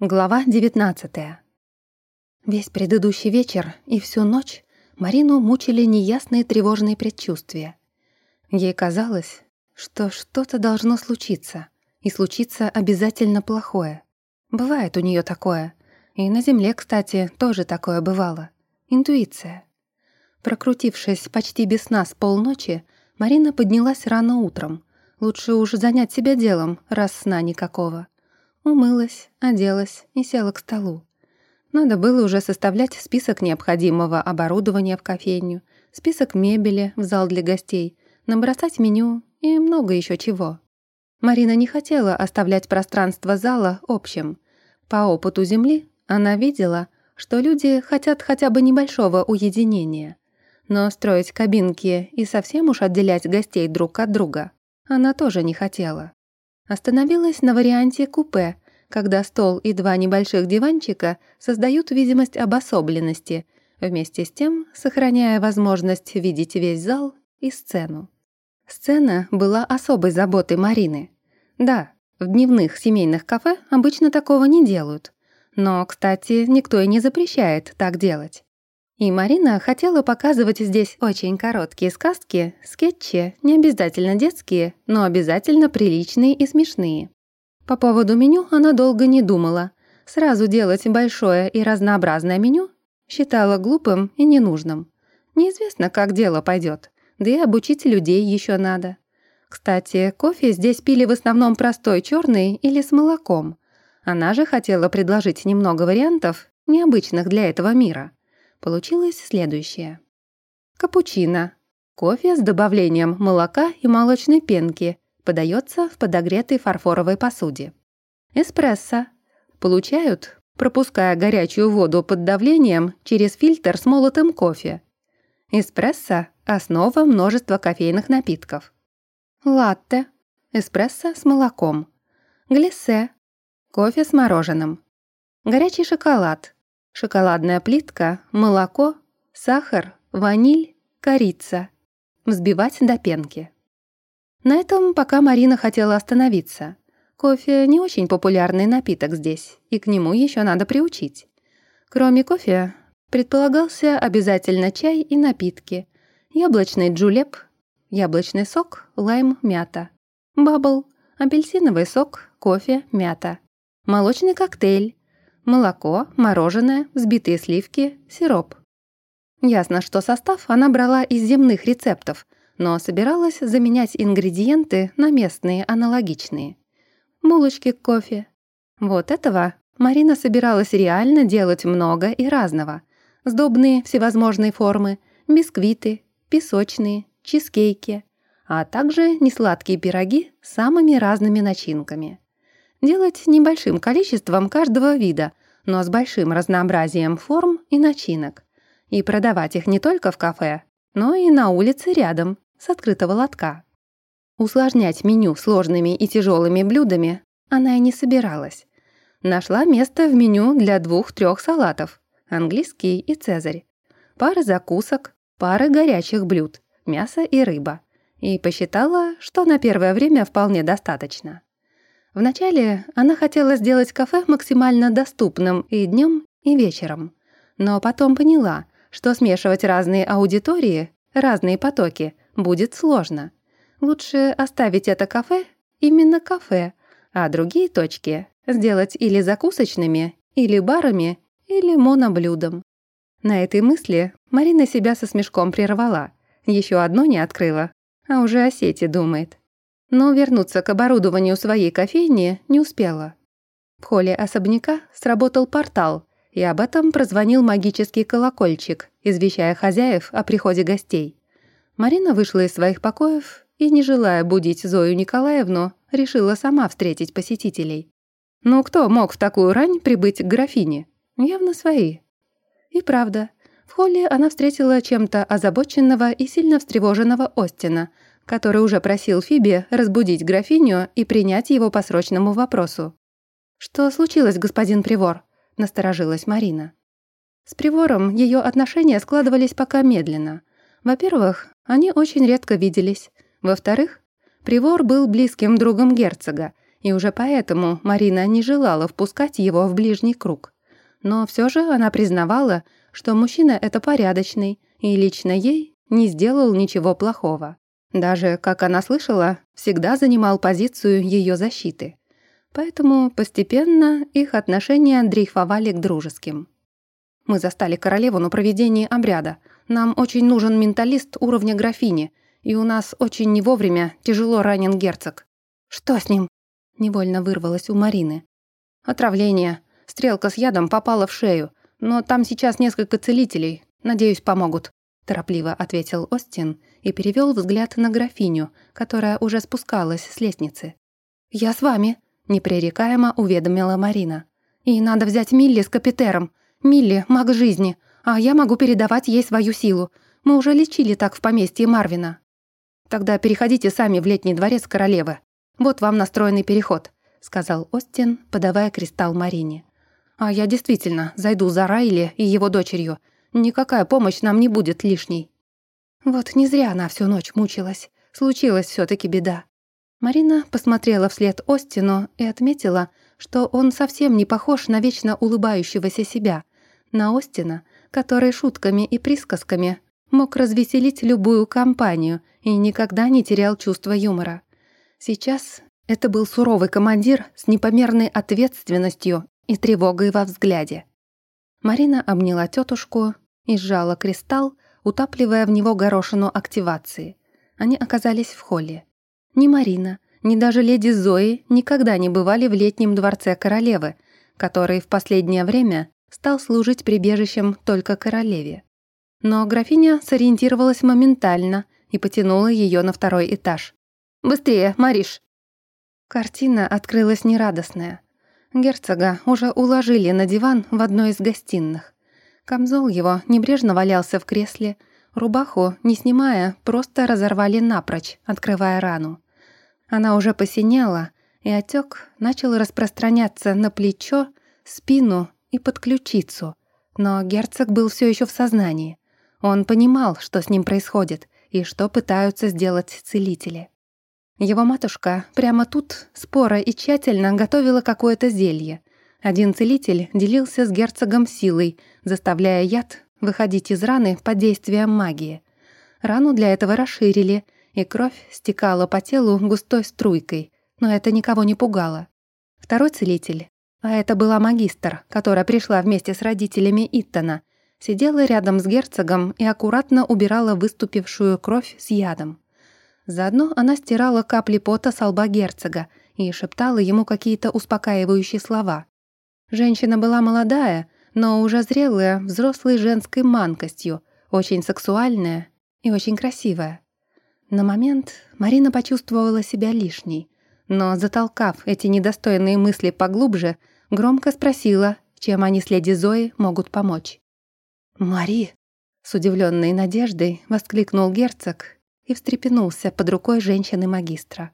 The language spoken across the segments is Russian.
Глава 19 Весь предыдущий вечер и всю ночь Марину мучили неясные тревожные предчувствия. Ей казалось, что что-то должно случиться, и случится обязательно плохое. Бывает у нее такое. И на Земле, кстати, тоже такое бывало. Интуиция. Прокрутившись почти без сна с полночи, Марина поднялась рано утром. Лучше уж занять себя делом, раз сна никакого. Умылась, оделась и села к столу. Надо было уже составлять список необходимого оборудования в кофейню, список мебели в зал для гостей, набросать меню и много еще чего. Марина не хотела оставлять пространство зала общим. По опыту Земли она видела, что люди хотят хотя бы небольшого уединения. Но строить кабинки и совсем уж отделять гостей друг от друга она тоже не хотела. Остановилась на варианте купе, когда стол и два небольших диванчика создают видимость обособленности, вместе с тем сохраняя возможность видеть весь зал и сцену. Сцена была особой заботой Марины. Да, в дневных семейных кафе обычно такого не делают. Но, кстати, никто и не запрещает так делать. И Марина хотела показывать здесь очень короткие сказки, скетчи, не обязательно детские, но обязательно приличные и смешные. По поводу меню она долго не думала. Сразу делать большое и разнообразное меню считала глупым и ненужным. Неизвестно, как дело пойдет, да и обучить людей еще надо. Кстати, кофе здесь пили в основном простой черный или с молоком. Она же хотела предложить немного вариантов, необычных для этого мира. Получилось следующее. Капучино. Кофе с добавлением молока и молочной пенки. Подается в подогретой фарфоровой посуде. Эспрессо. Получают, пропуская горячую воду под давлением через фильтр с молотым кофе. Эспрессо – основа множества кофейных напитков. Латте. Эспрессо с молоком. Глиссе. Кофе с мороженым. Горячий шоколад шоколадная плитка, молоко, сахар, ваниль, корица. Взбивать до пенки. На этом пока Марина хотела остановиться. Кофе не очень популярный напиток здесь, и к нему еще надо приучить. Кроме кофе, предполагался обязательно чай и напитки. Яблочный джулеп, яблочный сок, лайм, мята. Бабл, апельсиновый сок, кофе, мята. Молочный коктейль, молоко, мороженое, взбитые сливки, сироп. Ясно, что состав она брала из земных рецептов, но собиралась заменять ингредиенты на местные аналогичные. Булочки к кофе. Вот этого Марина собиралась реально делать много и разного. Сдобные всевозможные формы, бисквиты, песочные, чизкейки, а также несладкие пироги с самыми разными начинками. Делать небольшим количеством каждого вида, но с большим разнообразием форм и начинок. И продавать их не только в кафе, но и на улице рядом, с открытого лотка. Усложнять меню сложными и тяжелыми блюдами она и не собиралась. Нашла место в меню для двух-трех салатов, английский и цезарь, пары закусок, пары горячих блюд, мясо и рыба. И посчитала, что на первое время вполне достаточно. Вначале она хотела сделать кафе максимально доступным и днем, и вечером. Но потом поняла, что смешивать разные аудитории, разные потоки, будет сложно. Лучше оставить это кафе именно кафе, а другие точки сделать или закусочными, или барами, или моноблюдом. На этой мысли Марина себя со смешком прервала. Еще одно не открыла, а уже о сети думает но вернуться к оборудованию своей кофейни не успела. В холле особняка сработал портал, и об этом прозвонил магический колокольчик, извещая хозяев о приходе гостей. Марина вышла из своих покоев и, не желая будить Зою Николаевну, решила сама встретить посетителей. Ну кто мог в такую рань прибыть к графине? Явно свои. И правда, в холле она встретила чем-то озабоченного и сильно встревоженного Остина – который уже просил Фиби разбудить графиню и принять его по срочному вопросу. «Что случилось, господин Привор?» – насторожилась Марина. С Привором ее отношения складывались пока медленно. Во-первых, они очень редко виделись. Во-вторых, Привор был близким другом герцога, и уже поэтому Марина не желала впускать его в ближний круг. Но все же она признавала, что мужчина это порядочный, и лично ей не сделал ничего плохого. Даже, как она слышала, всегда занимал позицию ее защиты. Поэтому постепенно их отношения дрейфовали к дружеским. Мы застали королеву на проведении обряда. Нам очень нужен менталист уровня графини, и у нас очень не вовремя тяжело ранен герцог. Что с ним? Невольно вырвалось у Марины. Отравление. Стрелка с ядом попала в шею, но там сейчас несколько целителей. Надеюсь, помогут торопливо ответил Остин и перевел взгляд на графиню, которая уже спускалась с лестницы. «Я с вами», — непререкаемо уведомила Марина. «И надо взять Милли с капитером. Милли — маг жизни, а я могу передавать ей свою силу. Мы уже лечили так в поместье Марвина». «Тогда переходите сами в летний дворец королевы. Вот вам настроенный переход», — сказал Остин, подавая кристалл Марине. «А я действительно зайду за Райли и его дочерью. Никакая помощь нам не будет лишней. Вот не зря она всю ночь мучилась. Случилась все таки беда. Марина посмотрела вслед Остину и отметила, что он совсем не похож на вечно улыбающегося себя, на Остина, который шутками и присказками мог развеселить любую компанию и никогда не терял чувства юмора. Сейчас это был суровый командир с непомерной ответственностью и тревогой во взгляде. Марина обняла тетушку и сжала кристалл, утапливая в него горошину активации. Они оказались в холле. Ни Марина, ни даже леди Зои никогда не бывали в летнем дворце королевы, который в последнее время стал служить прибежищем только королеве. Но графиня сориентировалась моментально и потянула ее на второй этаж. «Быстрее, Мариш!» Картина открылась нерадостная. Герцога уже уложили на диван в одной из гостиных. Камзол его небрежно валялся в кресле, рубаху, не снимая, просто разорвали напрочь, открывая рану. Она уже посинела, и отек начал распространяться на плечо, спину и под ключицу. Но герцог был все еще в сознании. Он понимал, что с ним происходит и что пытаются сделать целители. Его матушка прямо тут споро и тщательно готовила какое-то зелье. Один целитель делился с герцогом силой, заставляя яд выходить из раны под действием магии. Рану для этого расширили, и кровь стекала по телу густой струйкой, но это никого не пугало. Второй целитель, а это была магистр, которая пришла вместе с родителями Иттона, сидела рядом с герцогом и аккуратно убирала выступившую кровь с ядом. Заодно она стирала капли пота с лба герцога и шептала ему какие-то успокаивающие слова. Женщина была молодая, но уже зрелая, взрослой женской манкостью, очень сексуальная и очень красивая. На момент Марина почувствовала себя лишней, но, затолкав эти недостойные мысли поглубже, громко спросила, чем они с леди Зои могут помочь. «Мари!» — с удивленной надеждой воскликнул герцог и встрепенулся под рукой женщины-магистра.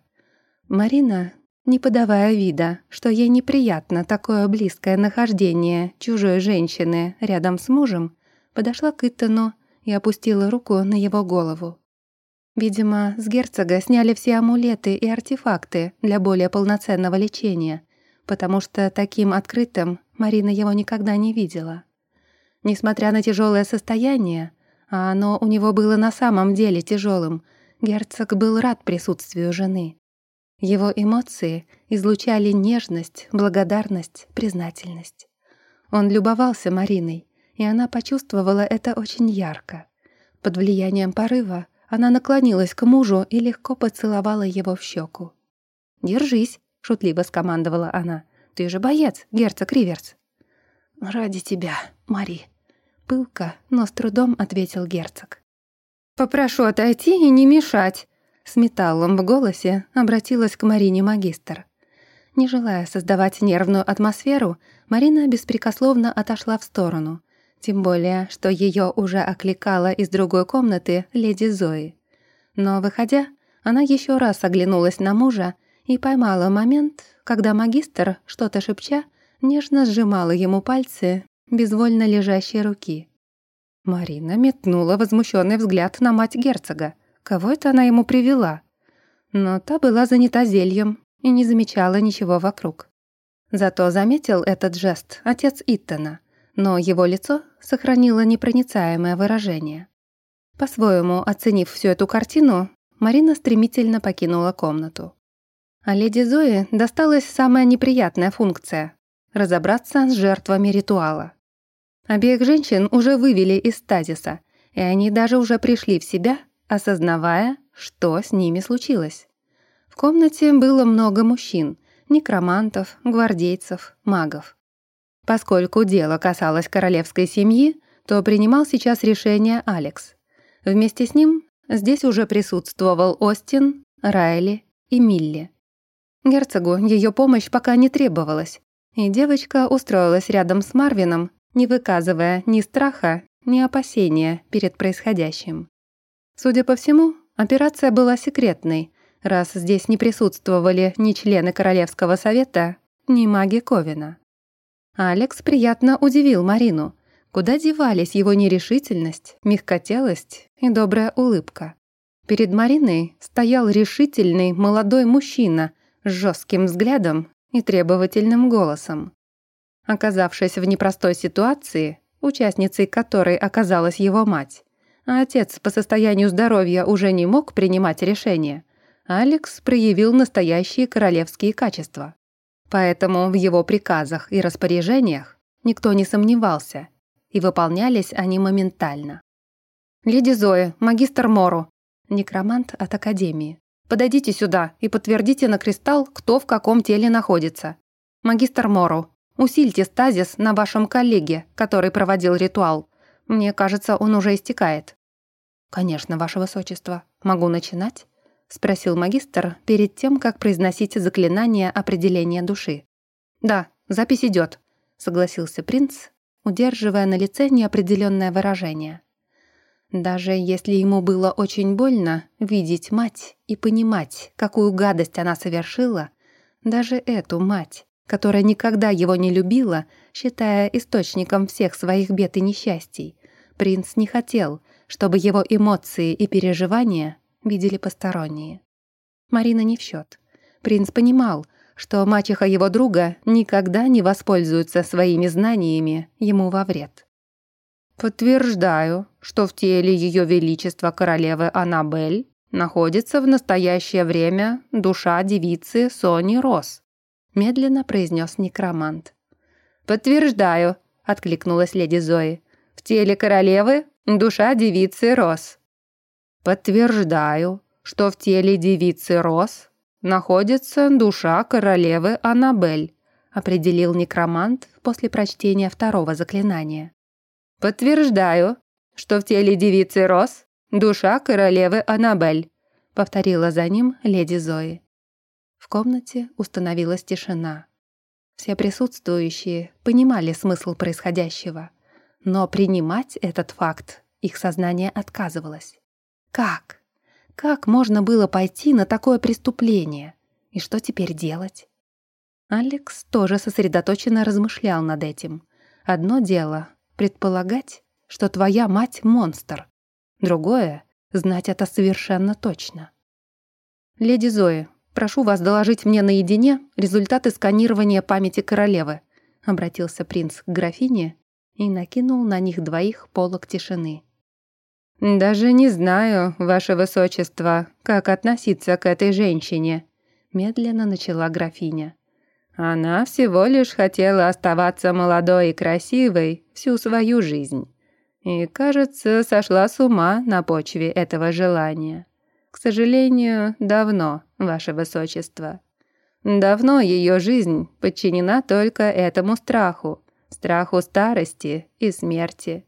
Марина, не подавая вида, что ей неприятно такое близкое нахождение чужой женщины рядом с мужем, подошла к Итану и опустила руку на его голову. Видимо, с герцога сняли все амулеты и артефакты для более полноценного лечения, потому что таким открытым Марина его никогда не видела. Несмотря на тяжелое состояние, а оно у него было на самом деле тяжелым. Герцог был рад присутствию жены. Его эмоции излучали нежность, благодарность, признательность. Он любовался Мариной, и она почувствовала это очень ярко. Под влиянием порыва она наклонилась к мужу и легко поцеловала его в щеку. «Держись», — шутливо скомандовала она. «Ты же боец, герцог Риверс». «Ради тебя, Мари», Пылко, но с трудом ответил герцог. «Попрошу отойти и не мешать», — с металлом в голосе обратилась к Марине магистр. Не желая создавать нервную атмосферу, Марина беспрекословно отошла в сторону, тем более, что ее уже окликала из другой комнаты леди Зои. Но, выходя, она еще раз оглянулась на мужа и поймала момент, когда магистр, что-то шепча, нежно сжимала ему пальцы безвольно лежащей руки. Марина метнула возмущенный взгляд на мать герцога. Кого это она ему привела? Но та была занята зельем и не замечала ничего вокруг. Зато заметил этот жест отец Иттона, но его лицо сохранило непроницаемое выражение. По-своему оценив всю эту картину, Марина стремительно покинула комнату. А леди Зои досталась самая неприятная функция – разобраться с жертвами ритуала. Обеих женщин уже вывели из стазиса, и они даже уже пришли в себя, осознавая, что с ними случилось. В комнате было много мужчин, некромантов, гвардейцев, магов. Поскольку дело касалось королевской семьи, то принимал сейчас решение Алекс. Вместе с ним здесь уже присутствовал Остин, Райли и Милли. Герцогу ее помощь пока не требовалась, и девочка устроилась рядом с Марвином, не выказывая ни страха, ни опасения перед происходящим. Судя по всему, операция была секретной, раз здесь не присутствовали ни члены Королевского совета, ни маги Ковина. Алекс приятно удивил Марину, куда девались его нерешительность, мягкотелость и добрая улыбка. Перед Мариной стоял решительный молодой мужчина с жестким взглядом и требовательным голосом. Оказавшись в непростой ситуации, участницей которой оказалась его мать, а отец по состоянию здоровья уже не мог принимать решения, Алекс проявил настоящие королевские качества. Поэтому в его приказах и распоряжениях никто не сомневался, и выполнялись они моментально. «Леди Зоя, магистр Мору», некромант от Академии. «Подойдите сюда и подтвердите на кристалл, кто в каком теле находится. Магистр Мору, Усильте стазис на вашем коллеге, который проводил ритуал. Мне кажется, он уже истекает». «Конечно, ваше высочество. Могу начинать?» — спросил магистр перед тем, как произносить заклинание определения души. «Да, запись идет, согласился принц, удерживая на лице неопределенное выражение. Даже если ему было очень больно видеть мать и понимать, какую гадость она совершила, даже эту мать, которая никогда его не любила, считая источником всех своих бед и несчастий. Принц не хотел, чтобы его эмоции и переживания видели посторонние. Марина не в счет. Принц понимал, что мачеха его друга никогда не воспользуется своими знаниями ему во вред. «Подтверждаю, что в теле Ее Величества Королевы Аннабель находится в настоящее время душа девицы Сони Росс», медленно произнес некромант. «Подтверждаю», — откликнулась леди Зои. «В теле королевы душа девицы Рос». «Подтверждаю, что в теле девицы Рос находится душа королевы Аннабель», определил некромант после прочтения второго заклинания. «Подтверждаю, что в теле девицы Рос душа королевы Аннабель», повторила за ним леди Зои. В комнате установилась тишина. Все присутствующие понимали смысл происходящего, но принимать этот факт их сознание отказывалось. Как? Как можно было пойти на такое преступление? И что теперь делать? Алекс тоже сосредоточенно размышлял над этим. Одно дело — предполагать, что твоя мать — монстр. Другое — знать это совершенно точно. «Леди Зои, «Прошу вас доложить мне наедине результаты сканирования памяти королевы», обратился принц к графине и накинул на них двоих полок тишины. «Даже не знаю, ваше высочество, как относиться к этой женщине», медленно начала графиня. «Она всего лишь хотела оставаться молодой и красивой всю свою жизнь. И, кажется, сошла с ума на почве этого желания. К сожалению, давно, ваше высочество. Давно ее жизнь подчинена только этому страху, страху старости и смерти.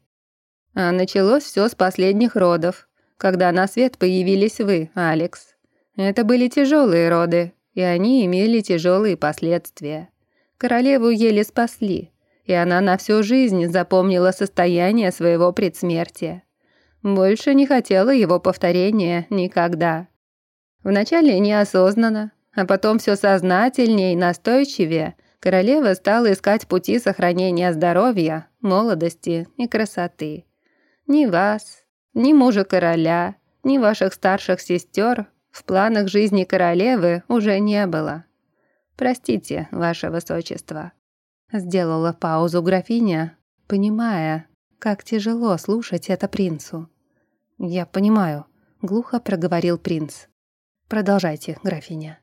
А началось все с последних родов, когда на свет появились вы, Алекс. Это были тяжелые роды, и они имели тяжелые последствия. Королеву еле спасли, и она на всю жизнь запомнила состояние своего предсмертия. Больше не хотела его повторения никогда. Вначале неосознанно, а потом все сознательнее и настойчивее королева стала искать пути сохранения здоровья, молодости и красоты. Ни вас, ни мужа короля, ни ваших старших сестер в планах жизни королевы уже не было. «Простите, ваше высочество». Сделала паузу графиня, понимая, как тяжело слушать это принцу. «Я понимаю», — глухо проговорил принц. «Продолжайте, графиня».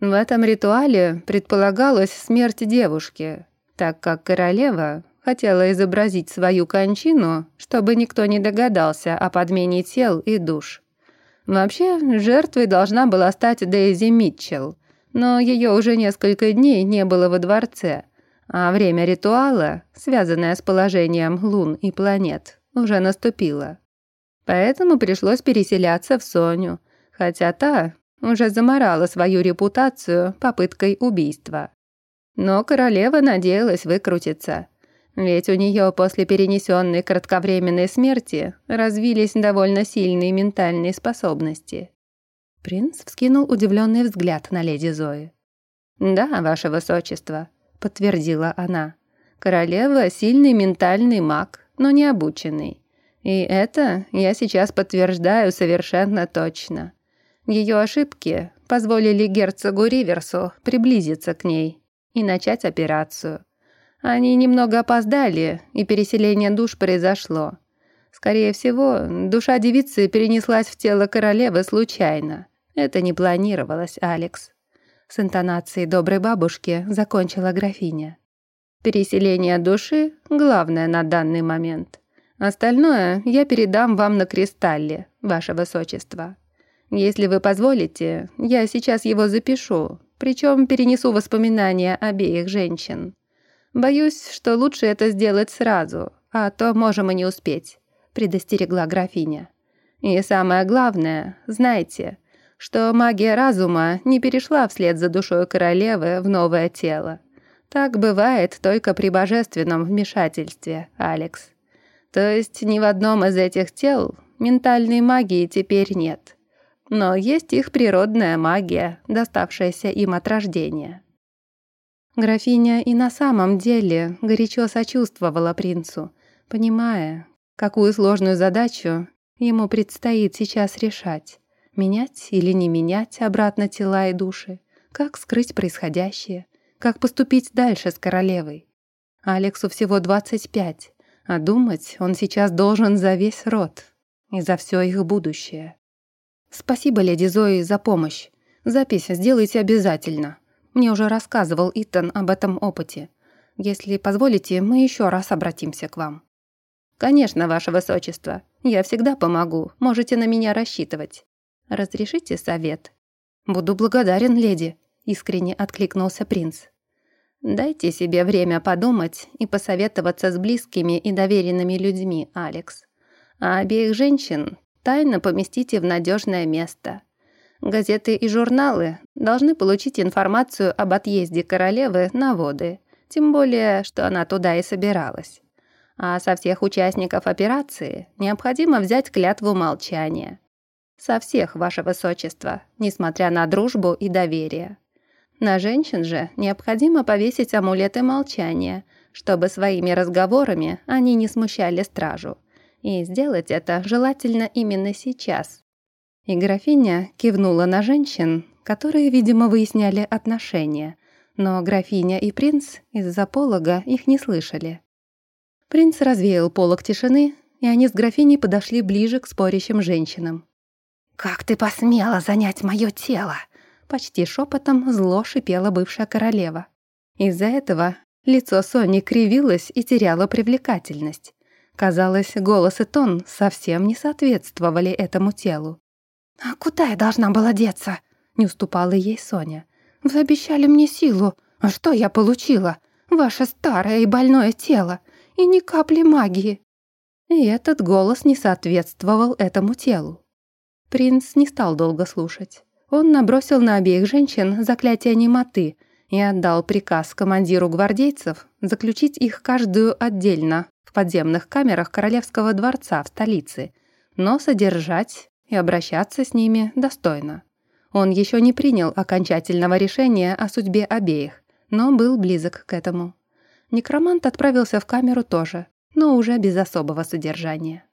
В этом ритуале предполагалась смерть девушки, так как королева хотела изобразить свою кончину, чтобы никто не догадался о подмене тел и душ. Вообще, жертвой должна была стать Дейзи Митчелл, но ее уже несколько дней не было во дворце, а время ритуала, связанное с положением лун и планет, уже наступило. Поэтому пришлось переселяться в Соню, хотя та уже заморала свою репутацию попыткой убийства. Но королева надеялась выкрутиться, ведь у нее после перенесенной кратковременной смерти развились довольно сильные ментальные способности. Принц вскинул удивленный взгляд на леди Зои. «Да, ваше высочество», — подтвердила она. «Королева — сильный ментальный маг, но не обученный. И это я сейчас подтверждаю совершенно точно. Ее ошибки позволили герцогу Риверсу приблизиться к ней и начать операцию. Они немного опоздали, и переселение душ произошло. Скорее всего, душа девицы перенеслась в тело королевы случайно. Это не планировалось, Алекс. С интонацией доброй бабушки закончила графиня. Переселение души – главное на данный момент. Остальное я передам вам на кристалле, ваше высочество. Если вы позволите, я сейчас его запишу, причем перенесу воспоминания обеих женщин. Боюсь, что лучше это сделать сразу, а то можем и не успеть», — предостерегла графиня. «И самое главное, знайте, что магия разума не перешла вслед за душой королевы в новое тело. Так бывает только при божественном вмешательстве, Алекс. То есть ни в одном из этих тел ментальной магии теперь нет. Но есть их природная магия, доставшаяся им от рождения. Графиня и на самом деле горячо сочувствовала принцу, понимая, какую сложную задачу ему предстоит сейчас решать. Менять или не менять обратно тела и души, как скрыть происходящее, как поступить дальше с королевой. Алексу всего 25, а думать он сейчас должен за весь род и за все их будущее. «Спасибо, леди Зои, за помощь. Запись сделайте обязательно. Мне уже рассказывал Итан об этом опыте. Если позволите, мы еще раз обратимся к вам». «Конечно, ваше высочество. Я всегда помогу. Можете на меня рассчитывать. Разрешите совет?» «Буду благодарен, леди», — искренне откликнулся принц. Дайте себе время подумать и посоветоваться с близкими и доверенными людьми, Алекс. А обеих женщин тайно поместите в надежное место. Газеты и журналы должны получить информацию об отъезде королевы на воды, тем более, что она туда и собиралась. А со всех участников операции необходимо взять клятву молчания. Со всех, ваше высочество, несмотря на дружбу и доверие. На женщин же необходимо повесить амулеты молчания, чтобы своими разговорами они не смущали стражу. И сделать это желательно именно сейчас. И графиня кивнула на женщин, которые, видимо, выясняли отношения, но графиня и принц из-за полога их не слышали. Принц развеял полог тишины, и они с графиней подошли ближе к спорящим женщинам. «Как ты посмела занять мое тело?» Почти шепотом зло шипела бывшая королева. Из-за этого лицо Сони кривилось и теряло привлекательность. Казалось, голос и тон совсем не соответствовали этому телу. «А куда я должна была деться?» — не уступала ей Соня. «Вы обещали мне силу. А что я получила? Ваше старое и больное тело. И ни капли магии». И этот голос не соответствовал этому телу. Принц не стал долго слушать. Он набросил на обеих женщин заклятие немоты и отдал приказ командиру гвардейцев заключить их каждую отдельно в подземных камерах Королевского дворца в столице, но содержать и обращаться с ними достойно. Он еще не принял окончательного решения о судьбе обеих, но был близок к этому. Некромант отправился в камеру тоже, но уже без особого содержания.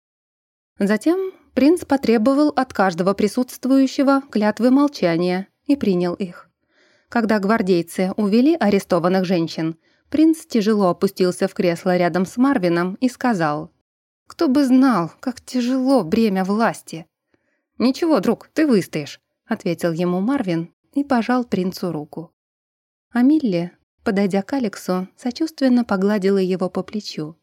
Затем Принц потребовал от каждого присутствующего клятвы молчания и принял их. Когда гвардейцы увели арестованных женщин, принц тяжело опустился в кресло рядом с Марвином и сказал, «Кто бы знал, как тяжело бремя власти!» «Ничего, друг, ты выстоишь», — ответил ему Марвин и пожал принцу руку. А Милли, подойдя к Алексу, сочувственно погладила его по плечу.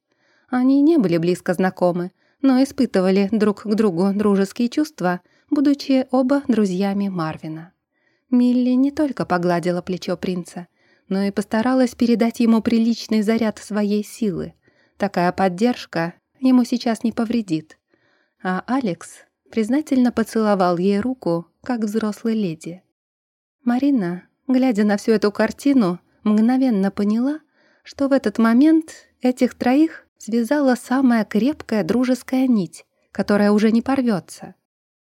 Они не были близко знакомы, но испытывали друг к другу дружеские чувства, будучи оба друзьями Марвина. Милли не только погладила плечо принца, но и постаралась передать ему приличный заряд своей силы. Такая поддержка ему сейчас не повредит. А Алекс признательно поцеловал ей руку, как взрослой леди. Марина, глядя на всю эту картину, мгновенно поняла, что в этот момент этих троих связала самая крепкая дружеская нить, которая уже не порвется.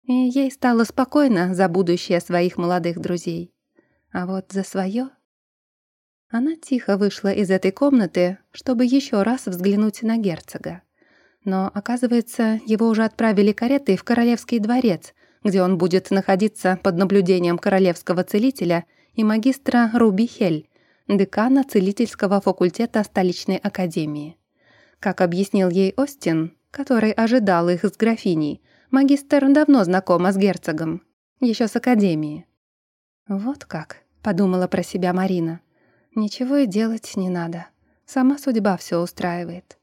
И ей стало спокойно за будущее своих молодых друзей. А вот за свое... Она тихо вышла из этой комнаты, чтобы еще раз взглянуть на герцога. Но, оказывается, его уже отправили каретой в Королевский дворец, где он будет находиться под наблюдением королевского целителя и магистра Руби Хель, декана целительского факультета столичной академии. Как объяснил ей Остин, который ожидал их с графиней, магистр давно знакома с герцогом, еще с академии. «Вот как», — подумала про себя Марина. «Ничего и делать не надо. Сама судьба все устраивает».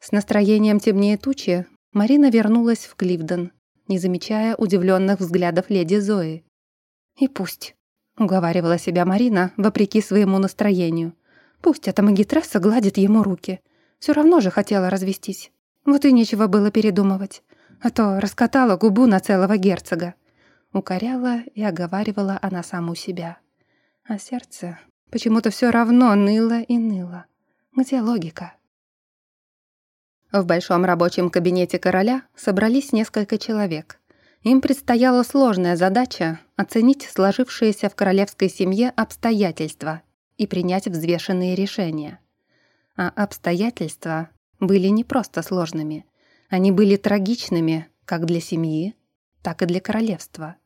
С настроением темнее тучи Марина вернулась в Кливден, не замечая удивленных взглядов леди Зои. «И пусть», — уговаривала себя Марина, вопреки своему настроению. «Пусть эта магитресса гладит ему руки. Все равно же хотела развестись. Вот и нечего было передумывать. А то раскатала губу на целого герцога». Укоряла и оговаривала она саму себя. А сердце почему-то все равно ныло и ныло. Где логика? В большом рабочем кабинете короля собрались несколько человек. Им предстояла сложная задача оценить сложившиеся в королевской семье обстоятельства и принять взвешенные решения. А обстоятельства были не просто сложными. Они были трагичными как для семьи, так и для королевства.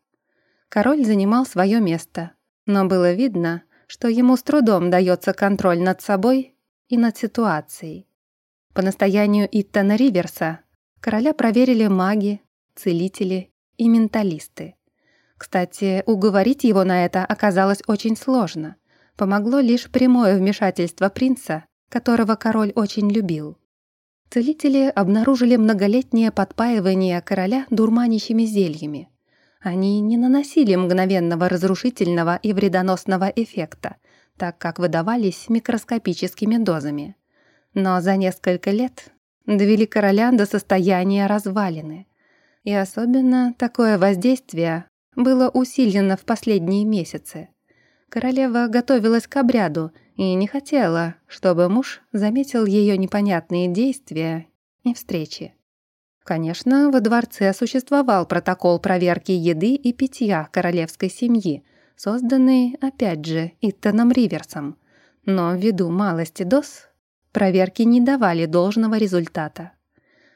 Король занимал свое место, но было видно, что ему с трудом дается контроль над собой и над ситуацией. По настоянию Иттана Риверса короля проверили маги, целители и менталисты. Кстати, уговорить его на это оказалось очень сложно. Помогло лишь прямое вмешательство принца, которого король очень любил. Целители обнаружили многолетнее подпаивание короля дурманящими зельями. Они не наносили мгновенного разрушительного и вредоносного эффекта, так как выдавались микроскопическими дозами но за несколько лет довели короля до состояния развалины. И особенно такое воздействие было усилено в последние месяцы. Королева готовилась к обряду и не хотела, чтобы муж заметил ее непонятные действия и встречи. Конечно, во дворце существовал протокол проверки еды и питья королевской семьи, созданный, опять же, Иттоном Риверсом, но ввиду малости доз Проверки не давали должного результата.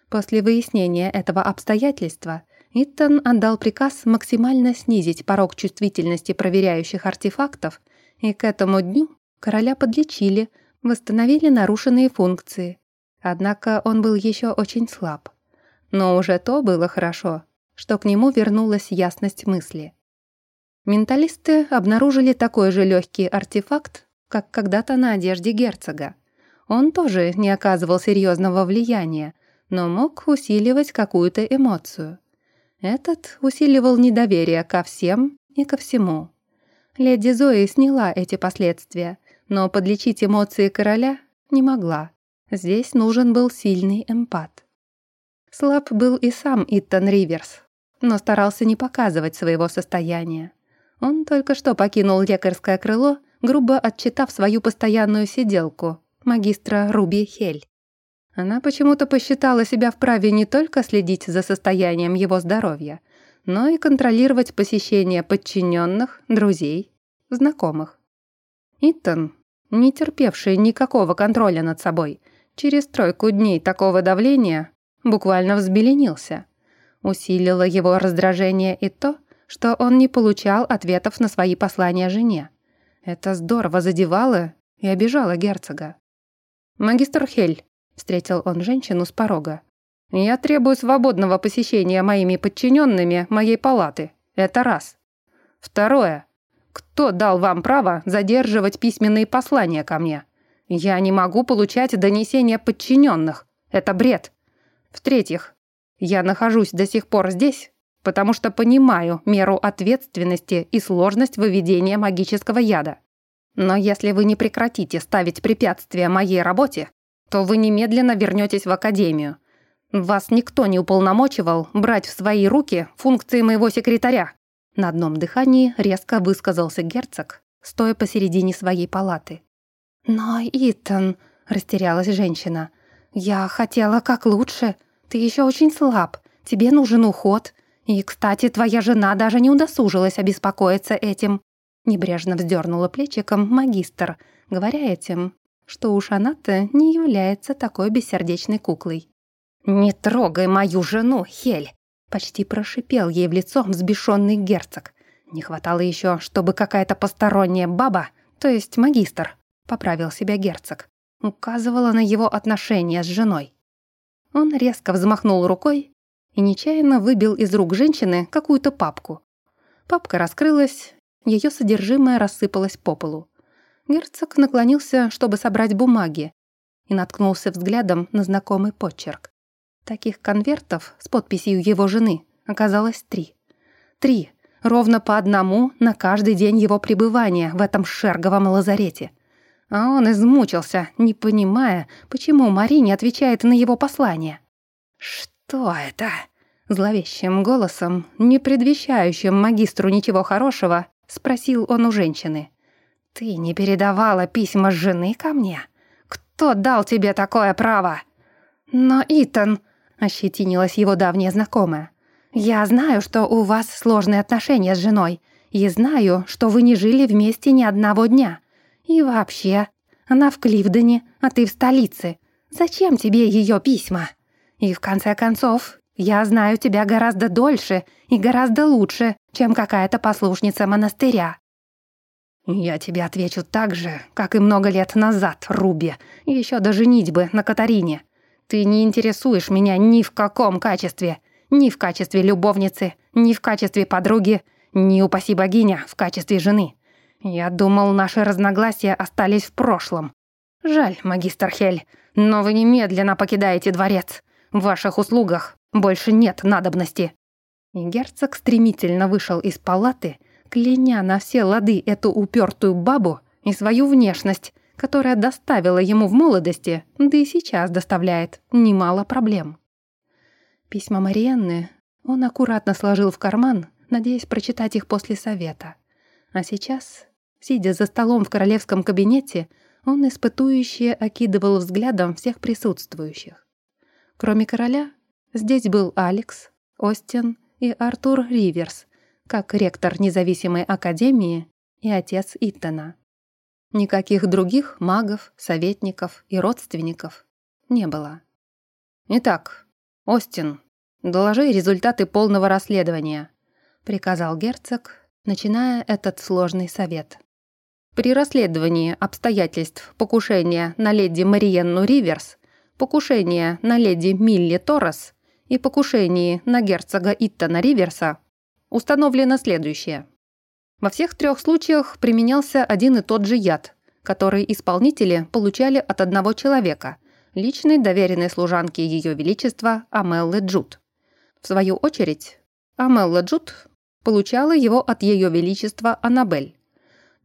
После выяснения этого обстоятельства Иттон отдал приказ максимально снизить порог чувствительности проверяющих артефактов, и к этому дню короля подлечили, восстановили нарушенные функции. Однако он был еще очень слаб. Но уже то было хорошо, что к нему вернулась ясность мысли. Менталисты обнаружили такой же легкий артефакт, как когда-то на одежде герцога. Он тоже не оказывал серьезного влияния, но мог усиливать какую-то эмоцию. Этот усиливал недоверие ко всем и ко всему. Леди Зои сняла эти последствия, но подлечить эмоции короля не могла. Здесь нужен был сильный эмпат. Слаб был и сам Иттон Риверс, но старался не показывать своего состояния. Он только что покинул лекарское крыло, грубо отчитав свою постоянную сиделку, магистра Руби Хель. Она почему-то посчитала себя вправе не только следить за состоянием его здоровья, но и контролировать посещение подчиненных, друзей, знакомых. Итан, не терпевший никакого контроля над собой, через тройку дней такого давления буквально взбеленился. Усилило его раздражение и то, что он не получал ответов на свои послания жене. Это здорово задевало и обижало герцога. «Магистр Хель», — встретил он женщину с порога, «я требую свободного посещения моими подчиненными моей палаты. Это раз. Второе. Кто дал вам право задерживать письменные послания ко мне? Я не могу получать донесения подчиненных. Это бред. В-третьих, я нахожусь до сих пор здесь, потому что понимаю меру ответственности и сложность выведения магического яда. Но если вы не прекратите ставить препятствия моей работе, то вы немедленно вернетесь в академию. Вас никто не уполномочивал брать в свои руки функции моего секретаря. На одном дыхании резко высказался герцог, стоя посередине своей палаты. «Но, Итан», — растерялась женщина, — «я хотела как лучше. Ты еще очень слаб, тебе нужен уход. И, кстати, твоя жена даже не удосужилась обеспокоиться этим». Небрежно вздернула плечиком магистр, говоря этим, что уж она-то не является такой бессердечной куклой. «Не трогай мою жену, Хель!» Почти прошипел ей в лицо взбешенный герцог. Не хватало еще, чтобы какая-то посторонняя баба, то есть магистр, поправил себя герцог, указывала на его отношения с женой. Он резко взмахнул рукой и нечаянно выбил из рук женщины какую-то папку. Папка раскрылась, ее содержимое рассыпалось по полу. Герцог наклонился, чтобы собрать бумаги, и наткнулся взглядом на знакомый почерк. Таких конвертов с подписью его жены оказалось три. Три, ровно по одному на каждый день его пребывания в этом шерговом лазарете. А он измучился, не понимая, почему Мари не отвечает на его послание. «Что это?» Зловещим голосом, не предвещающим магистру ничего хорошего, спросил он у женщины. «Ты не передавала письма жены ко мне? Кто дал тебе такое право?» «Но, Итан...» — ощетинилась его давняя знакомая. «Я знаю, что у вас сложные отношения с женой, и знаю, что вы не жили вместе ни одного дня. И вообще, она в Кливдене, а ты в столице. Зачем тебе ее письма? И в конце концов, я знаю тебя гораздо дольше и гораздо лучше, чем какая-то послушница монастыря». «Я тебе отвечу так же, как и много лет назад, Руби, еще до женитьбы на Катарине. Ты не интересуешь меня ни в каком качестве. Ни в качестве любовницы, ни в качестве подруги, ни, упаси богиня, в качестве жены. Я думал, наши разногласия остались в прошлом. Жаль, магистр Хель, но вы немедленно покидаете дворец. В ваших услугах больше нет надобности». И герцог стремительно вышел из палаты, кляня на все лады эту упертую бабу и свою внешность, которая доставила ему в молодости, да и сейчас доставляет, немало проблем. Письма Мариенны он аккуратно сложил в карман, надеясь прочитать их после совета. А сейчас, сидя за столом в королевском кабинете, он испытующе окидывал взглядом всех присутствующих. Кроме короля, здесь был Алекс, Остин и Артур Риверс, как ректор независимой академии и отец Иттона. Никаких других магов, советников и родственников не было. «Итак, Остин, доложи результаты полного расследования», приказал герцог, начиная этот сложный совет. При расследовании обстоятельств покушения на леди Мариенну Риверс, покушения на леди Милли Торрес и покушении на герцога Иттона Риверса установлено следующее – во всех трех случаях применялся один и тот же яд, который исполнители получали от одного человека, личной доверенной служанки Ее Величества Амеллы Джут. В свою очередь, Амелла Джут получала его от Ее Величества Аннабель.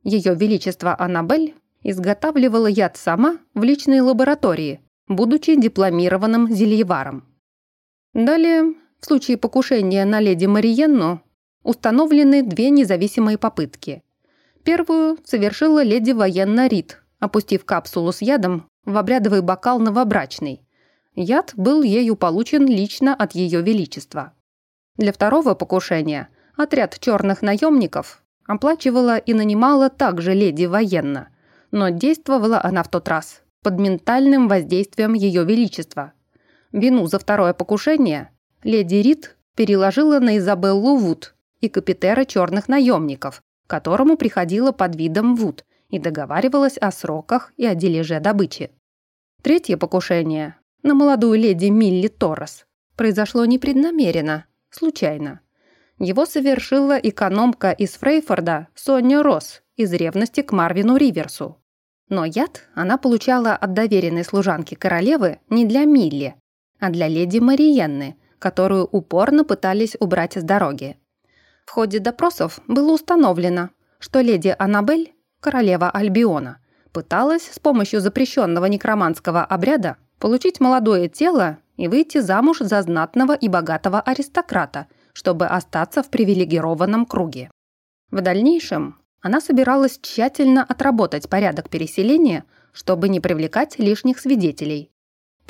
Ее Величество Аннабель изготавливала яд сама в личной лаборатории, будучи дипломированным зельеваром. Далее, в случае покушения на леди Мариенну, Установлены две независимые попытки. Первую совершила леди военно Рид, опустив капсулу с ядом в обрядовый бокал новобрачный. Яд был ею получен лично от Ее Величества. Для второго покушения отряд черных наемников оплачивала и нанимала также леди военно, но действовала она в тот раз под ментальным воздействием Ее Величества. Вину за второе покушение леди Рид переложила на Изабеллу Вуд, и капитера черных наемников, которому приходила под видом Вуд и договаривалась о сроках и о дележе добычи. Третье покушение на молодую леди Милли Торрес произошло непреднамеренно, случайно. Его совершила экономка из Фрейфорда Соня Росс из ревности к Марвину Риверсу. Но яд она получала от доверенной служанки королевы не для Милли, а для леди Мариенны, которую упорно пытались убрать с дороги. В ходе допросов было установлено, что леди Аннабель, королева Альбиона, пыталась с помощью запрещенного некроманского обряда получить молодое тело и выйти замуж за знатного и богатого аристократа, чтобы остаться в привилегированном круге. В дальнейшем она собиралась тщательно отработать порядок переселения, чтобы не привлекать лишних свидетелей.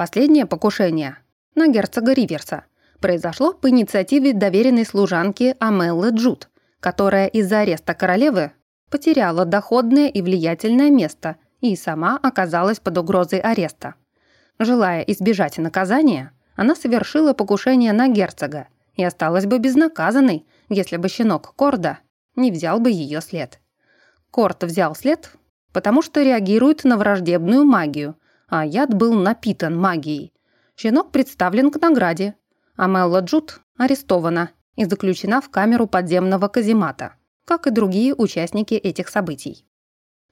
Последнее покушение на герцога Риверса произошло по инициативе доверенной служанки Амеллы Джуд, которая из-за ареста королевы потеряла доходное и влиятельное место и сама оказалась под угрозой ареста. Желая избежать наказания, она совершила покушение на герцога и осталась бы безнаказанной, если бы щенок Корда не взял бы ее след. Корт взял след, потому что реагирует на враждебную магию, а яд был напитан магией. Щенок представлен к награде, а Мелла Джут арестована и заключена в камеру подземного каземата, как и другие участники этих событий.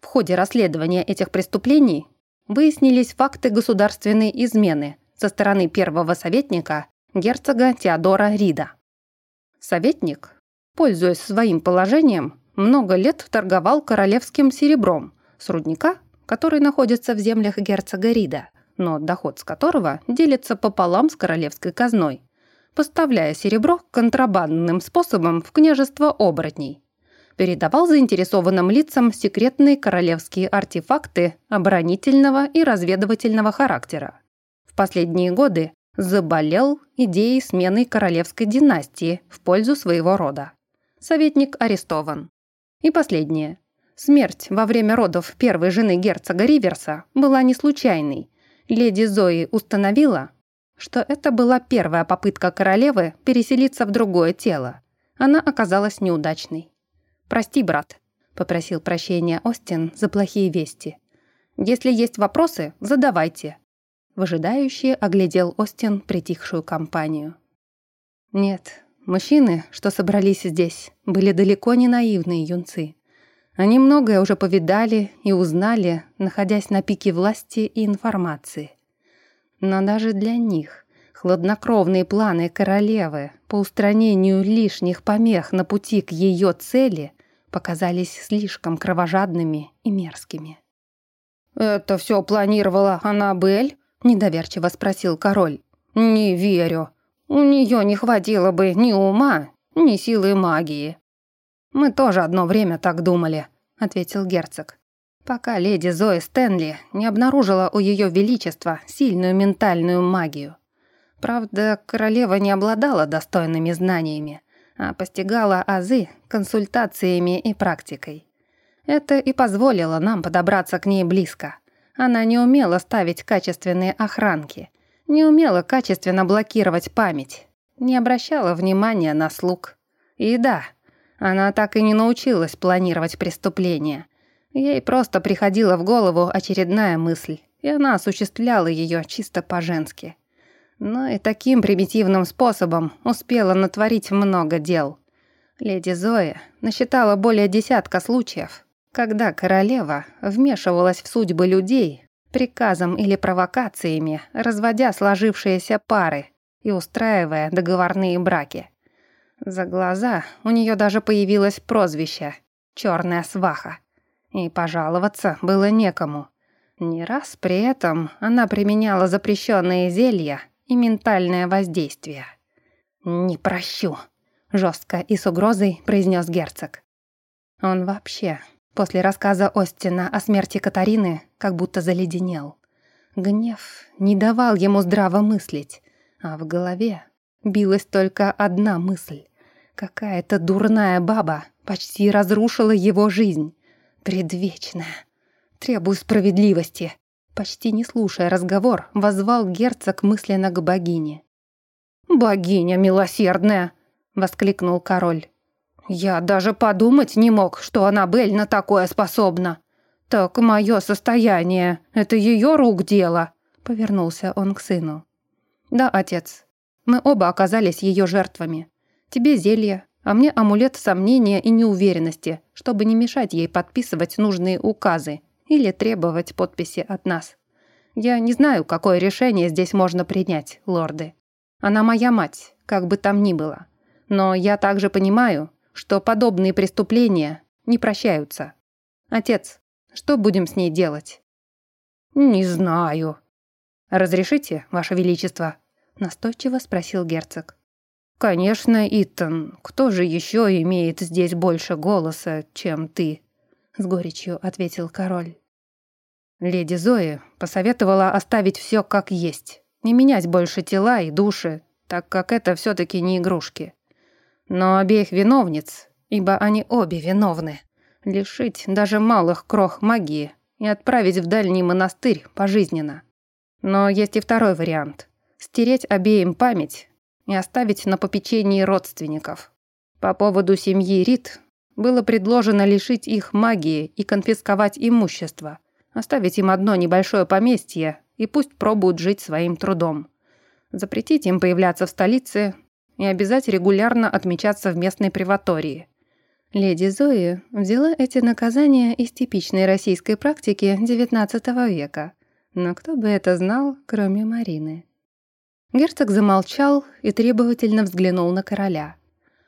В ходе расследования этих преступлений выяснились факты государственной измены со стороны первого советника герцога Теодора Рида. Советник, пользуясь своим положением, много лет торговал королевским серебром с рудника, который находится в землях герцога Рида, но доход с которого делится пополам с королевской казной, поставляя серебро контрабандным способом в княжество оборотней. Передавал заинтересованным лицам секретные королевские артефакты оборонительного и разведывательного характера. В последние годы заболел идеей смены королевской династии в пользу своего рода. Советник арестован. И последнее. Смерть во время родов первой жены герцога Риверса была не случайной. Леди Зои установила, что это была первая попытка королевы переселиться в другое тело. Она оказалась неудачной. «Прости, брат», — попросил прощения Остин за плохие вести. «Если есть вопросы, задавайте». Выжидающий оглядел Остин притихшую компанию. Нет, Мужчины, что собрались здесь, были далеко не наивные юнцы. Они многое уже повидали и узнали, находясь на пике власти и информации. Но даже для них хладнокровные планы королевы по устранению лишних помех на пути к ее цели показались слишком кровожадными и мерзкими. «Это все планировала Аннабель?» – недоверчиво спросил король. «Не верю. У нее не хватило бы ни ума, ни силы магии. «Мы тоже одно время так думали», — ответил герцог. «Пока леди Зои Стэнли не обнаружила у ее величества сильную ментальную магию. Правда, королева не обладала достойными знаниями, а постигала азы консультациями и практикой. Это и позволило нам подобраться к ней близко. Она не умела ставить качественные охранки — не умела качественно блокировать память, не обращала внимания на слуг. И да, она так и не научилась планировать преступления. Ей просто приходила в голову очередная мысль, и она осуществляла ее чисто по-женски. Но и таким примитивным способом успела натворить много дел. Леди Зоя насчитала более десятка случаев, когда королева вмешивалась в судьбы людей, приказом или провокациями, разводя сложившиеся пары и устраивая договорные браки. За глаза у нее даже появилось прозвище «Черная сваха», и пожаловаться было некому. Не раз при этом она применяла запрещенные зелья и ментальное воздействие. «Не прощу», — жестко и с угрозой произнес герцог. Он вообще После рассказа Остина о смерти Катарины как будто заледенел. Гнев не давал ему здраво мыслить, а в голове билась только одна мысль. Какая-то дурная баба почти разрушила его жизнь. Предвечная. Требую справедливости. Почти не слушая разговор, возвал герцог мысленно к богине. «Богиня милосердная!» — воскликнул король. «Я даже подумать не мог, что Аннабель на такое способна. «Так мое состояние — это ее рук дело», — повернулся он к сыну. «Да, отец, мы оба оказались ее жертвами. Тебе зелье, а мне амулет сомнения и неуверенности, чтобы не мешать ей подписывать нужные указы или требовать подписи от нас. Я не знаю, какое решение здесь можно принять, лорды. Она моя мать, как бы там ни было. Но я также понимаю, что подобные преступления не прощаются. Отец, что будем с ней делать? Не знаю. Разрешите, ваше величество? Настойчиво спросил герцог. «Конечно, Итан. Кто же еще имеет здесь больше голоса, чем ты?» С горечью ответил король. Леди Зои посоветовала оставить все как есть, не менять больше тела и души, так как это все-таки не игрушки. Но обеих виновниц, ибо они обе виновны, лишить даже малых крох магии и отправить в дальний монастырь пожизненно. Но есть и второй вариант – стереть обеим память и оставить на попечении родственников. По поводу семьи Рид было предложено лишить их магии и конфисковать имущество, оставить им одно небольшое поместье и пусть пробуют жить своим трудом. Запретить им появляться в столице и обязать регулярно отмечаться в местной приватории. Леди Зои взяла эти наказания из типичной российской практики XIX века. Но кто бы это знал, кроме Марины? Герцог замолчал и требовательно взглянул на короля.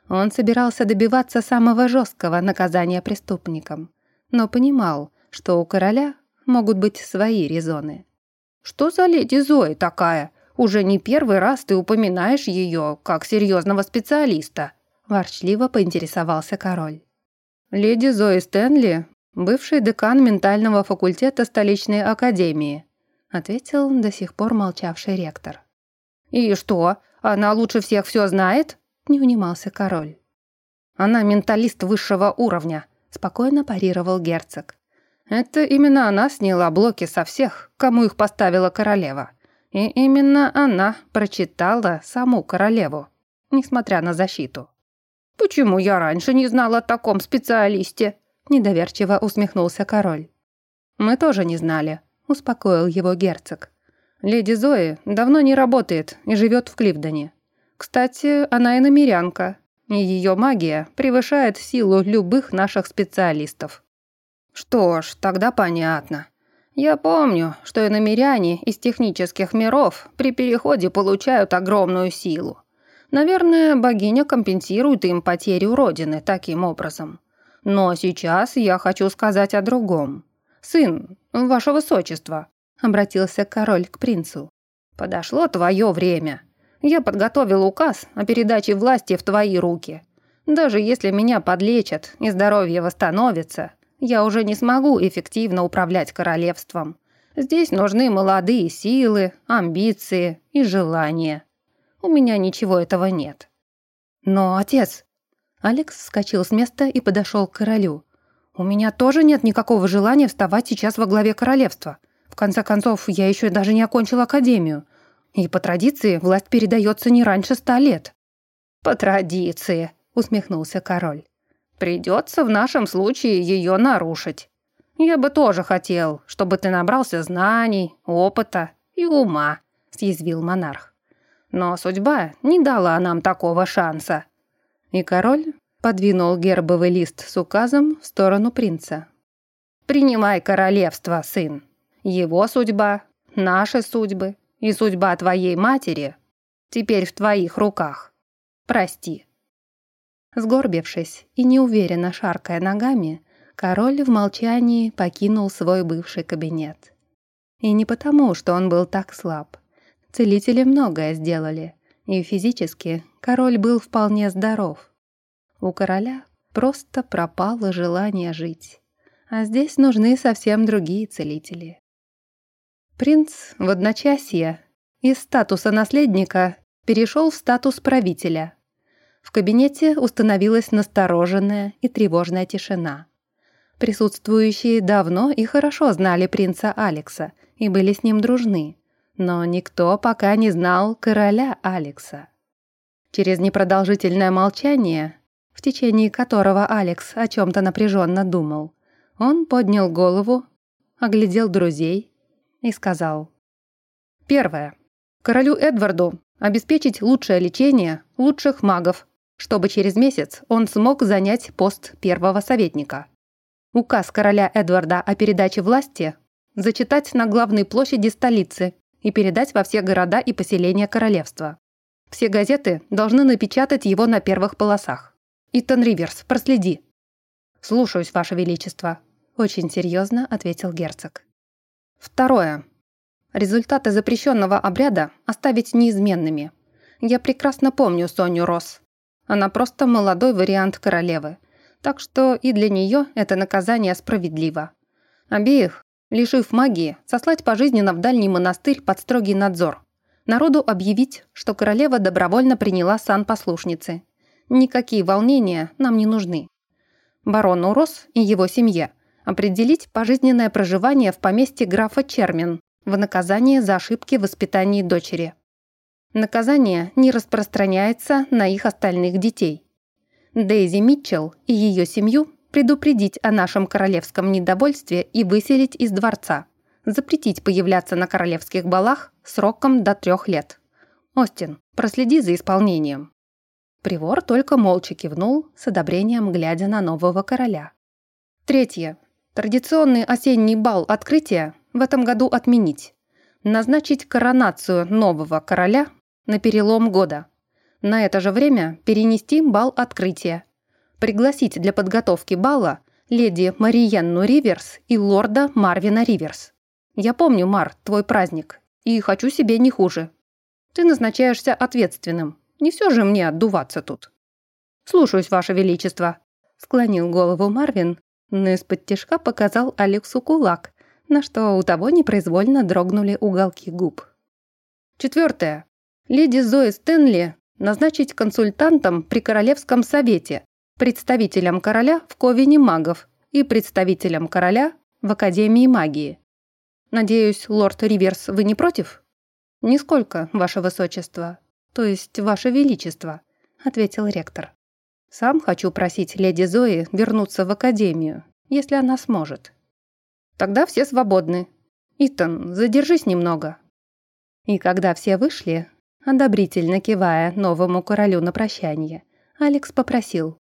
Он собирался добиваться самого жесткого наказания преступникам, но понимал, что у короля могут быть свои резоны. «Что за леди Зои такая? Уже не первый раз ты упоминаешь ее как серьезного специалиста», ворчливо поинтересовался король. «Леди Зои Стэнли, бывший декан ментального факультета столичной академии», ответил до сих пор молчавший ректор. «И что, она лучше всех все знает?» — не унимался король. «Она менталист высшего уровня», — спокойно парировал герцог. «Это именно она сняла блоки со всех, кому их поставила королева. И именно она прочитала саму королеву, несмотря на защиту». «Почему я раньше не знала о таком специалисте?» — недоверчиво усмехнулся король. «Мы тоже не знали», — успокоил его герцог. Леди Зои давно не работает и живет в Кливдоне. Кстати, она иномерянка, и ее магия превышает силу любых наших специалистов. Что ж, тогда понятно. Я помню, что иномеряне из технических миров при переходе получают огромную силу. Наверное, богиня компенсирует им потерю Родины таким образом. Но сейчас я хочу сказать о другом. Сын, ваше высочество, обратился король к принцу. «Подошло твое время. Я подготовил указ о передаче власти в твои руки. Даже если меня подлечат и здоровье восстановится, я уже не смогу эффективно управлять королевством. Здесь нужны молодые силы, амбиции и желания. У меня ничего этого нет». «Но, отец...» Алекс вскочил с места и подошел к королю. «У меня тоже нет никакого желания вставать сейчас во главе королевства. В конце концов, я еще даже не окончил академию. И по традиции власть передается не раньше ста лет». «По традиции», — усмехнулся король. «Придется в нашем случае ее нарушить. Я бы тоже хотел, чтобы ты набрался знаний, опыта и ума», — съязвил монарх. «Но судьба не дала нам такого шанса». И король подвинул гербовый лист с указом в сторону принца. «Принимай королевство, сын». Его судьба, наши судьбы и судьба твоей матери теперь в твоих руках. Прости». Сгорбившись и неуверенно шаркая ногами, король в молчании покинул свой бывший кабинет. И не потому, что он был так слаб. Целители многое сделали, и физически король был вполне здоров. У короля просто пропало желание жить. А здесь нужны совсем другие целители. Принц в одночасье из статуса наследника перешел в статус правителя. В кабинете установилась настороженная и тревожная тишина. Присутствующие давно и хорошо знали принца Алекса и были с ним дружны, но никто пока не знал короля Алекса. Через непродолжительное молчание, в течение которого Алекс о чем-то напряженно думал, он поднял голову оглядел друзей и сказал. Первое. Королю Эдварду обеспечить лучшее лечение лучших магов, чтобы через месяц он смог занять пост первого советника. Указ короля Эдварда о передаче власти зачитать на главной площади столицы и передать во все города и поселения королевства. Все газеты должны напечатать его на первых полосах. Итан Риверс, проследи. Слушаюсь, Ваше Величество. Очень серьезно ответил герцог. Второе. Результаты запрещенного обряда оставить неизменными. Я прекрасно помню Соню Росс. Она просто молодой вариант королевы. Так что и для нее это наказание справедливо. Обеих, лишив магии, сослать пожизненно в дальний монастырь под строгий надзор. Народу объявить, что королева добровольно приняла сан послушницы. Никакие волнения нам не нужны. Барону Росс и его семье определить пожизненное проживание в поместье графа Чермин в наказание за ошибки в воспитании дочери. Наказание не распространяется на их остальных детей. Дейзи Митчелл и ее семью предупредить о нашем королевском недовольстве и выселить из дворца, запретить появляться на королевских балах сроком до трех лет. Остин, проследи за исполнением. Привор только молча кивнул, с одобрением глядя на нового короля. Третье. Традиционный осенний бал открытия в этом году отменить. Назначить коронацию нового короля на перелом года. На это же время перенести бал открытия. Пригласить для подготовки бала леди Мариенну Риверс и лорда Марвина Риверс. Я помню, Мар, твой праздник, и хочу себе не хуже. Ты назначаешься ответственным. Не все же мне отдуваться тут. Слушаюсь, Ваше Величество. Склонил голову Марвин, но из-под тяжка показал Алексу кулак, на что у того непроизвольно дрогнули уголки губ. Четвертое. Леди Зои Стэнли назначить консультантом при Королевском совете, представителем короля в Ковине магов и представителем короля в Академии магии. Надеюсь, лорд Риверс, вы не против? Нисколько, ваше высочество, то есть ваше величество, ответил ректор. Сам хочу просить леди Зои вернуться в академию, если она сможет. Тогда все свободны. Итан, задержись немного». И когда все вышли, одобрительно кивая новому королю на прощание, Алекс попросил.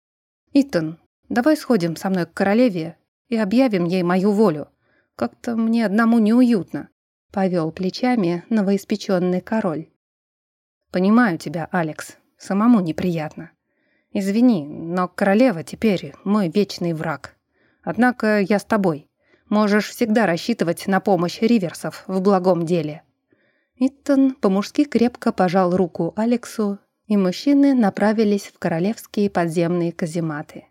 «Итан, давай сходим со мной к королеве и объявим ей мою волю. Как-то мне одному неуютно», — повел плечами новоиспеченный король. «Понимаю тебя, Алекс, самому неприятно. Извини, но королева теперь мой вечный враг. Однако я с тобой. Можешь всегда рассчитывать на помощь Риверсов в благом деле». Иттон по-мужски крепко пожал руку Алексу, и мужчины направились в королевские подземные казематы.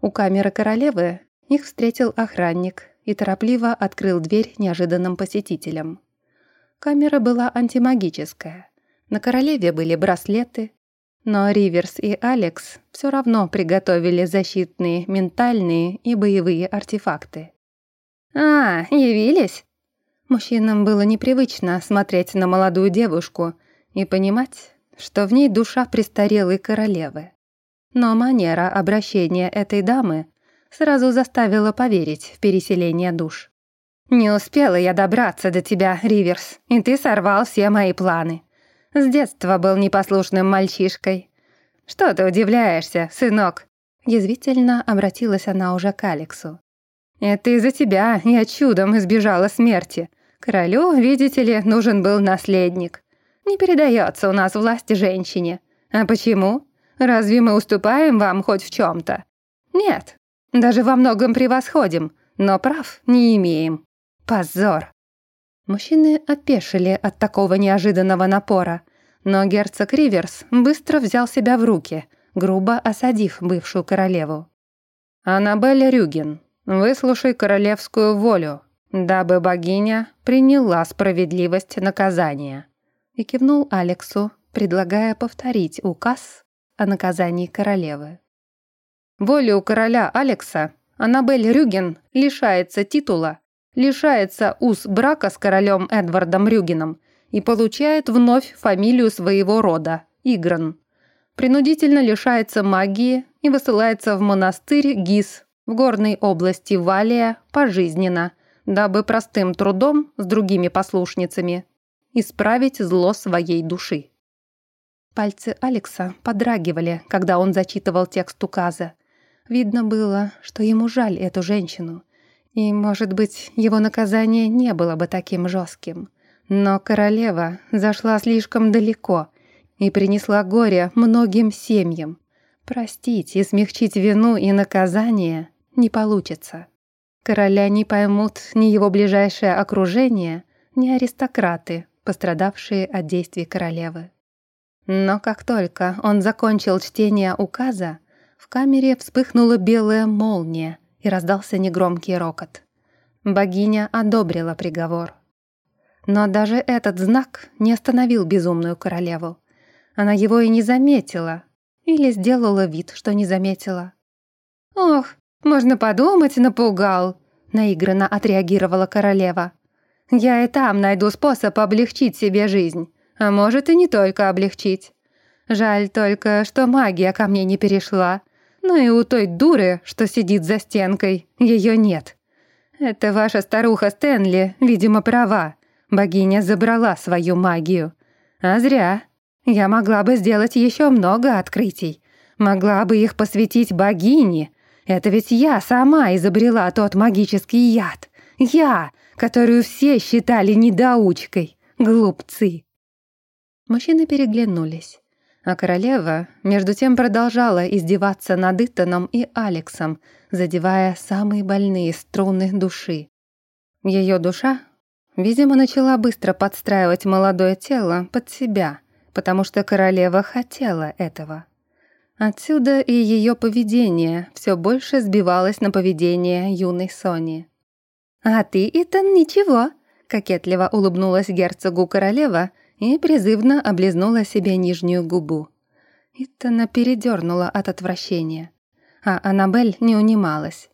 У камеры королевы их встретил охранник и торопливо открыл дверь неожиданным посетителям. Камера была антимагическая. На королеве были браслеты, но Риверс и Алекс все равно приготовили защитные ментальные и боевые артефакты. «А, явились?» Мужчинам было непривычно смотреть на молодую девушку и понимать, что в ней душа престарелой королевы. Но манера обращения этой дамы сразу заставила поверить в переселение душ. «Не успела я добраться до тебя, Риверс, и ты сорвал все мои планы. С детства был непослушным мальчишкой. Что ты удивляешься, сынок?» Язвительно обратилась она уже к Алексу. Это из-за тебя я чудом избежала смерти. Королю, видите ли, нужен был наследник. Не передается у нас власть женщине. А почему? Разве мы уступаем вам хоть в чем-то? Нет, даже во многом превосходим, но прав не имеем. Позор. Мужчины опешили от такого неожиданного напора, но герцог Риверс быстро взял себя в руки, грубо осадив бывшую королеву. «Аннабель Рюгин, Выслушай королевскую волю, дабы богиня приняла справедливость наказания». И кивнул Алексу, предлагая повторить указ о наказании королевы. Волю короля Алекса Аннабель Рюген лишается титула, лишается уз брака с королем Эдвардом Рюгеном и получает вновь фамилию своего рода – Игран. Принудительно лишается магии и высылается в монастырь Гис в горной области Валия пожизненно, дабы простым трудом с другими послушницами исправить зло своей души. Пальцы Алекса подрагивали, когда он зачитывал текст указа. Видно было, что ему жаль эту женщину. И, может быть, его наказание не было бы таким жестким. Но королева зашла слишком далеко и принесла горе многим семьям. Простить и смягчить вину и наказание не получится. Короля не поймут ни его ближайшее окружение, ни аристократы, пострадавшие от действий королевы. Но как только он закончил чтение указа, в камере вспыхнула белая молния и раздался негромкий рокот. Богиня одобрила приговор. Но даже этот знак не остановил безумную королеву. Она его и не заметила, или сделала вид, что не заметила. «Ох, можно подумать, напугал», — наигранно отреагировала королева. «Я и там найду способ облегчить себе жизнь. А может и не только облегчить. Жаль только, что магия ко мне не перешла. Ну и у той дуры, что сидит за стенкой, ее нет. Это ваша старуха Стэнли, видимо, права. Богиня забрала свою магию. А зря. Я могла бы сделать еще много открытий. Могла бы их посвятить богине. Это ведь я сама изобрела тот магический яд. Я, которую все считали недоучкой. Глупцы. Мужчины переглянулись. А королева, между тем, продолжала издеваться над Итаном и Алексом, задевая самые больные струны души. Ее душа, видимо, начала быстро подстраивать молодое тело под себя, потому что королева хотела этого. Отсюда и ее поведение все больше сбивалось на поведение юной Сони. «А ты, Итан, ничего», — кокетливо улыбнулась герцогу королева — и призывно облизнула себе нижнюю губу. Итана передернула от отвращения, а Аннабель не унималась.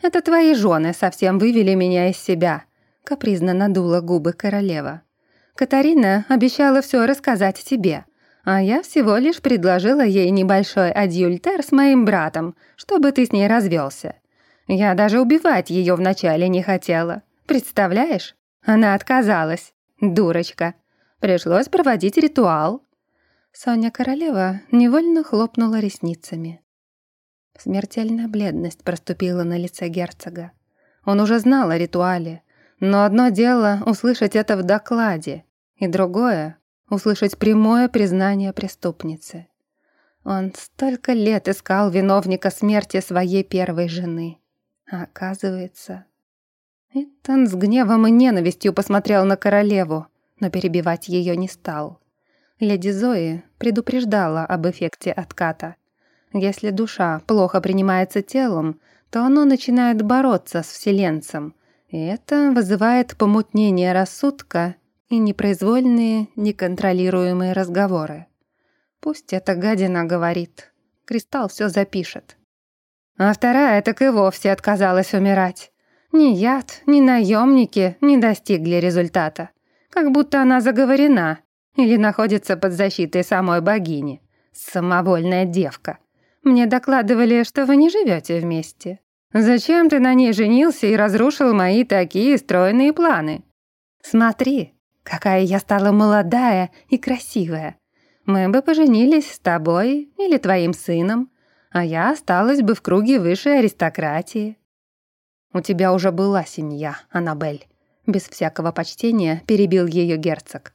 «Это твои жены совсем вывели меня из себя», — капризно надула губы королева. «Катарина обещала все рассказать тебе, а я всего лишь предложила ей небольшой адюльтер с моим братом, чтобы ты с ней развелся. Я даже убивать ее вначале не хотела. Представляешь? Она отказалась. Дурочка. Пришлось проводить ритуал». Соня Королева невольно хлопнула ресницами. Смертельная бледность проступила на лице герцога. Он уже знал о ритуале, но одно дело услышать это в докладе, и другое — услышать прямое признание преступницы. Он столько лет искал виновника смерти своей первой жены. А оказывается... Итан с гневом и ненавистью посмотрел на королеву, но перебивать ее не стал. Леди Зои предупреждала об эффекте отката. Если душа плохо принимается телом, то оно начинает бороться с вселенцем, и это вызывает помутнение рассудка и непроизвольные, неконтролируемые разговоры. Пусть эта гадина говорит. Кристалл все запишет. А вторая так и вовсе отказалась умирать. Ни яд, ни наемники не достигли результата как будто она заговорена или находится под защитой самой богини. Самовольная девка. Мне докладывали, что вы не живете вместе. Зачем ты на ней женился и разрушил мои такие стройные планы? Смотри, какая я стала молодая и красивая. Мы бы поженились с тобой или твоим сыном, а я осталась бы в круге высшей аристократии. У тебя уже была семья, Аннабель. Без всякого почтения перебил ее герцог.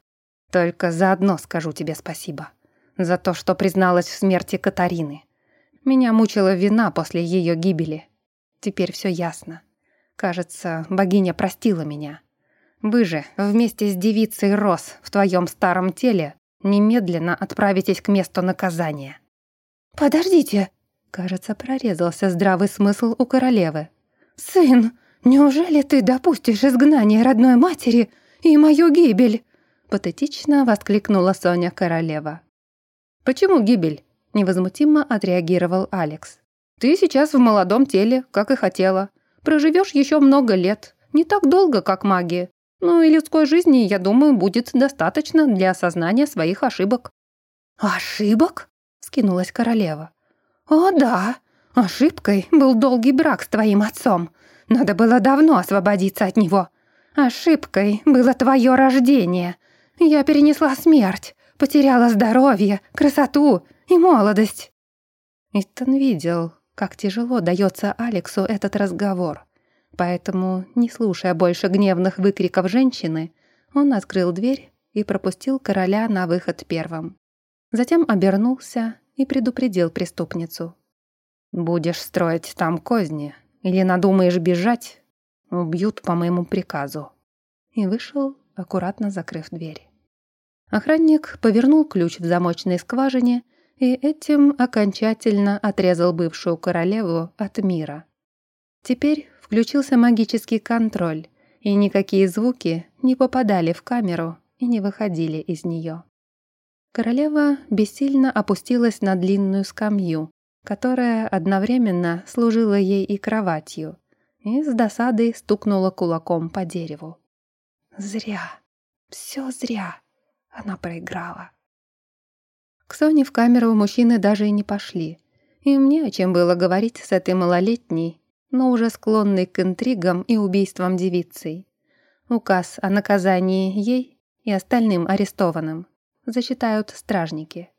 «Только заодно скажу тебе спасибо. За то, что призналась в смерти Катарины. Меня мучила вина после ее гибели. Теперь все ясно. Кажется, богиня простила меня. Вы же вместе с девицей Рос в твоем старом теле немедленно отправитесь к месту наказания». «Подождите!» Кажется, прорезался здравый смысл у королевы. «Сын, «Неужели ты допустишь изгнание родной матери и мою гибель?» Патетично воскликнула Соня Королева. «Почему гибель?» – невозмутимо отреагировал Алекс. «Ты сейчас в молодом теле, как и хотела. Проживешь еще много лет. Не так долго, как магия. Ну и людской жизни, я думаю, будет достаточно для осознания своих ошибок». «Ошибок?» – скинулась королева. «О да, ошибкой был долгий брак с твоим отцом. Надо было давно освободиться от него. Ошибкой было твое рождение. Я перенесла смерть, потеряла здоровье, красоту и молодость». Итан видел, как тяжело дается Алексу этот разговор. Поэтому, не слушая больше гневных выкриков женщины, он открыл дверь и пропустил короля на выход первым. Затем обернулся и предупредил преступницу. «Будешь строить там козни или надумаешь бежать, убьют по моему приказу». И вышел, аккуратно закрыв дверь. Охранник повернул ключ в замочной скважине и этим окончательно отрезал бывшую королеву от мира. Теперь включился магический контроль, и никакие звуки не попадали в камеру и не выходили из нее. Королева бессильно опустилась на длинную скамью, которая одновременно служила ей и кроватью, и с досадой стукнула кулаком по дереву. Зря, все зря она проиграла. К Соне в камеру мужчины даже и не пошли. Им не о чем было говорить с этой малолетней, но уже склонной к интригам и убийствам девицей. Указ о наказании ей и остальным арестованным зачитают стражники.